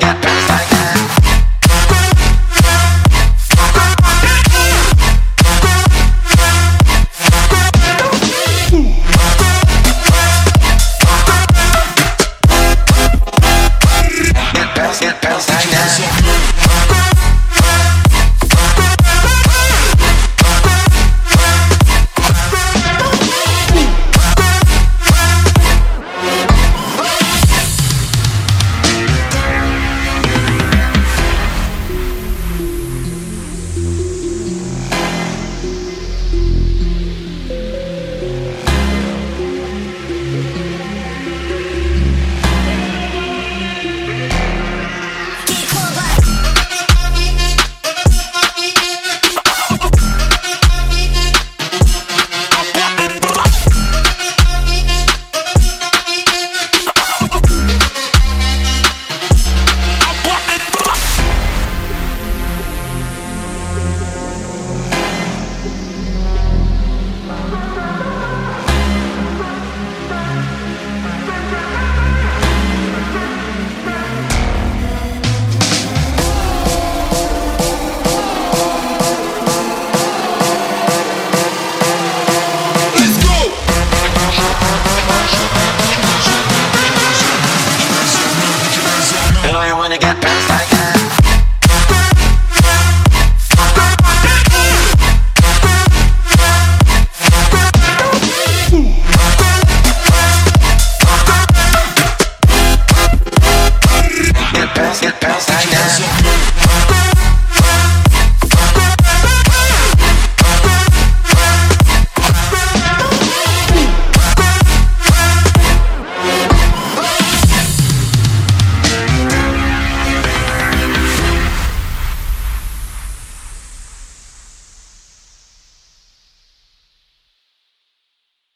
know you wanna get past